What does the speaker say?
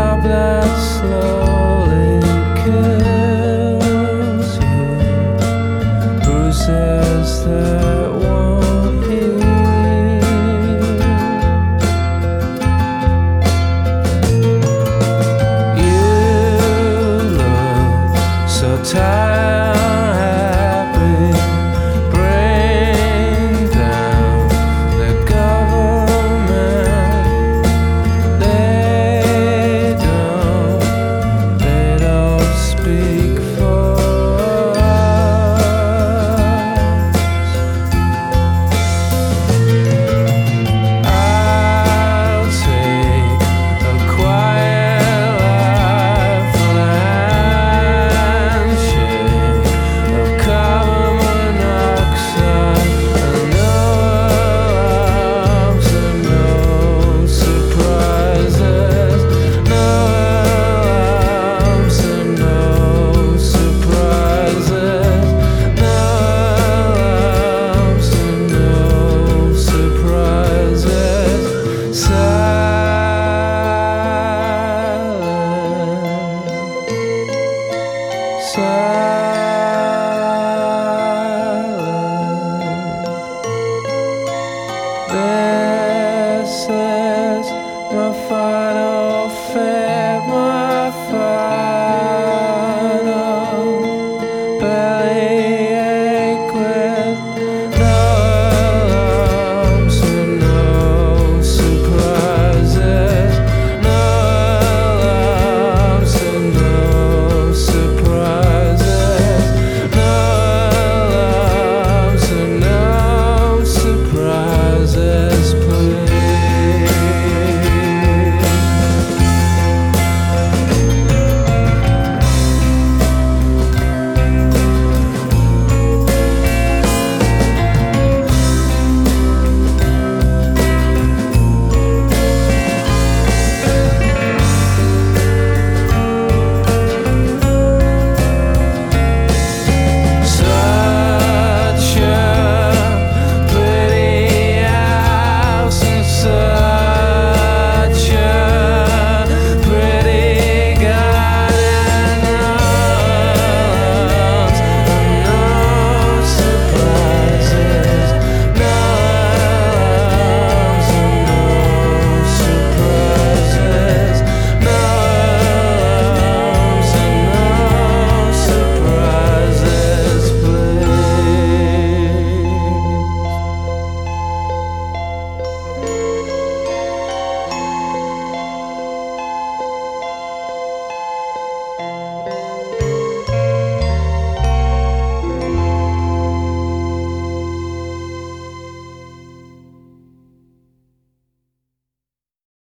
God bless love.